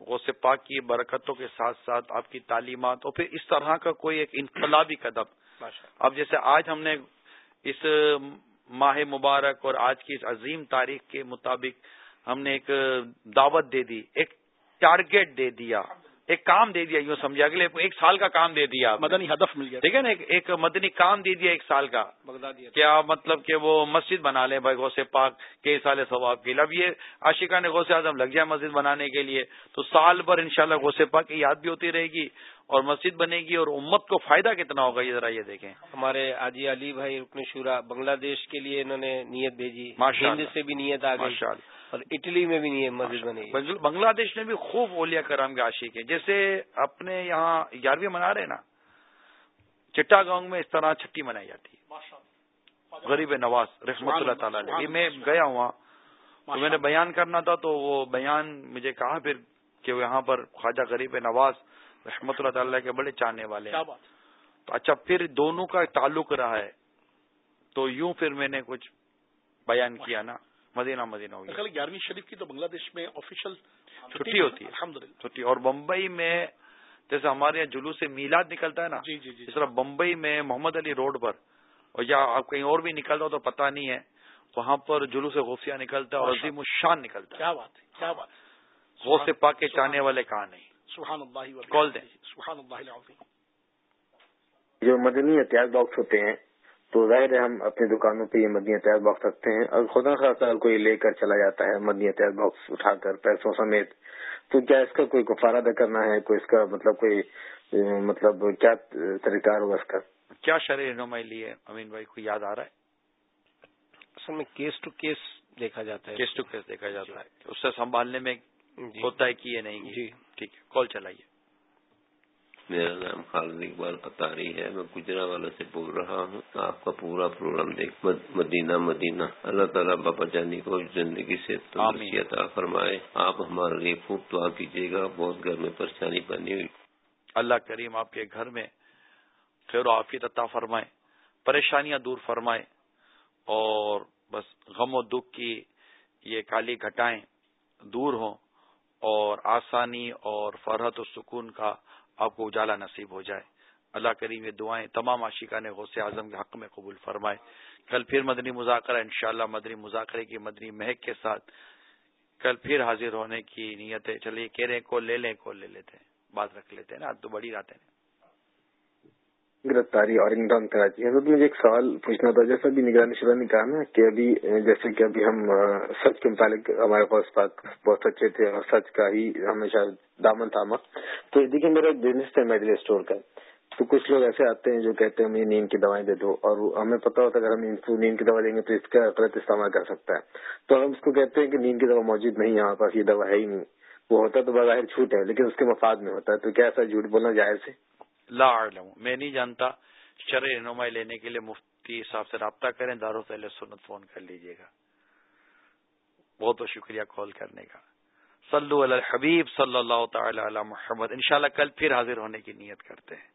غوث پاک کی برکتوں کے ساتھ ساتھ آپ کی تعلیمات اور پھر اس طرح کا کوئی ایک انقلابی قدم۔ اب جیسے آج ہم نے اس ماہ مبارک اور آج کی اس عظیم تاریخ کے مطابق ہم نے ایک دعوت دے دی ایک ٹارگیٹ دے دیا۔ ایک کام دے دیا یوں سمجھا اگلے ایک سال کا کام دے دیا مدنی ہدف مل گیا۔ ٹھیک ہے نا؟ ایک مدنی کام دے دیا ایک سال کا۔ کیا مطلب کہ وہ مسجد بنا لیں بھائی غوث پاک کے سال ثواب کے لیے۔ اب یہ عاشقہ نے غوث اعظم لگ جائے مسجد بنانے کے لیے۔ تو سال بھر انشاءاللہ شاء غوث پاک کی یاد بھی ہوتی رہے گی۔ اور مسجد بنے گی اور امت کو فائدہ کتنا ہوگا یہ ذرا یہ دیکھیں۔ ہمارے آجی علی بھائی رکن شورا بنگلہ دیش کے لیے انہوں نے نیت بھیجی۔ ہند سے بھی نیت آ گئی۔ اور اٹلی میں بھی نیت مسجد بنی بنگلہ دیش میں بھی خوب اولیا کرام کے عاشق ہیں۔ جیسے اپنے یہاں گیارہویں منا رہے نا چٹا گاؤں میں اس طرح چھٹی منائی جاتی ہے۔ غریب نواز رحمت اللہ تعالی میں گیا ہوں تو میں نے بیان کرنا تھا تو وہ بیان مجھے کہا پھر کہ یہاں پر خواجہ غریب نواز رحمت اللہ تعالی کے بڑے چاہنے والے ہیں۔ تو اچھا پھر دونوں کا تعلق رہا ہے۔ تو یوں پھر میں نے کچھ بیان کیا نا۔ مدینہ مدینہ ہو گیا۔ گیارہویں شریف کی تو بنگلہ دیش میں آفیشل چھٹی ہوتی ہے۔ الحمد چھٹی۔ اور بمبئی میں جیسے ہمارے یہاں جلوس سے میلاد نکلتا ہے نا جی جی جی اس طرح بمبئی میں محمد علی روڈ پر اور یا آپ کہیں اور بھی نکلتا ہو تو پتہ نہیں ہے وہاں پر جلوس غوثیہ نکلتا ہے اور عظیم الشان نکلتا ہے۔ کیا بات ہے کیا بات۔ غوث پاک کے چاہنے والے کہاں نہیں؟ سبحان اللہ کال دیں۔ سبحان اللہ جو مدنی احتیاط باکس ہوتے ہیں تو ظاہر ہے ہم اپنی دکانوں پہ یہ مدنی احتیاط باکس رکھتے ہیں۔ اور خدا خاصا کوئی لے کر چلا جاتا ہے مدنی احتیاط باکس اٹھا کر پیسوں سمیت تو کیا اس کا کوئی کفارہ ادا کرنا ہے؟ کوئی اس کا مطلب کوئی مطلب کیا طریقہ ہوگا اس کا؟ کیا شرح رہنمائی لی ہے امین بھائی کو یاد آ رہا ہے؟ اصل میں کیس ٹو کیس دیکھا جاتا ہے۔ کیس ٹو کیس دیکھا جاتا ہے۔ اس سے سنبھالنے میں۔ ہوتا ہے کہ یہ نہیں جی۔ ٹھیک ہے کال چلائیے۔ میرا نام خالد اقبال قطاری ہے میں گجرا والا سے بول رہا ہوں۔ آپ کا پورا پروگرام دیکھ مدینہ مدینہ۔ اللہ تعالیٰ بابا جانی کو زندگی سے عطا فرمائے۔ آپ ہمارے لیے خوب دعا کیجیے گا۔ بہت گھر میں پریشانی بنی ہوئی۔ اللہ کریم آپ کے گھر میں خیر و عافیت عطا فرمائے پریشانیاں دور فرمائے اور بس غم و دکھ کی یہ کالی گھٹائیں دور ہوں۔ اور آسانی اور فرحت و سکون کا آپ کو اجالا نصیب ہو جائے۔ اللہ کریم یہ دعائیں تمام عاشقہ نے غوث اعظم کے حق میں قبول فرمائے۔ کل پھر مدنی مذاکرہ، انشاءاللہ مدنی مذاکرے کی، مدنی مہک کے ساتھ کل پھر حاضر ہونے کی نیت ہے چلیے، کہہ رہے ہیں کو لے لیں کو لے لیتے ہیں، بات رکھ لیتے ہیں نا، تو بڑی راتیں گرفتاری اور انگلینڈ کراچی حضرت مجھے ایک سوال پوچھنا تھا، جیسا بھی نگرانی شرح نے کہا نا کہ ابھی، جیسے کہ ابھی ہم سچ کے متعلق ہمارے پاس پاک بہت اچھے تھے اور سچ کا ہی ہمیشہ دامن تھاما تو دیکھیے، میرا ایک بزنس تھا میڈیکل اسٹور کا۔ تو کچھ لوگ ایسے آتے ہیں جو کہتے ہیں، ہمیں نیند کی دوائیں دے دو اور ہمیں پتا ہوتا ہے اگر ہم نیند کی دوا دیں گے تو اس کا غلط استعمال کر سکتا ہے۔ تو ہم اس کو کہتے ہیں کہ نیند کی دوا موجود نہیں ہے ہمارے پاس یہ دوا ہے ہی نہیں۔ وہ ہوتا تو بظاہر چھوٹ ہے، لیکن اس کے مفاد میں ہوتا ہے۔ تو کیا ایسا جھوٹ بولنا جائز ہے؟ لا میں نہیں جانتا شرع رہنمائی لینے کے لیے مفتی صاحب سے رابطہ کریں، دارو پہلے سنت فون کر لیجیے گا۔ بہت بہت شکریہ کال کرنے کا۔ صلو علی الحبیب صلی اللہ تعالی علی محمد۔ انشاءاللہ کل پھر حاضر ہونے کی نیت کرتے ہیں۔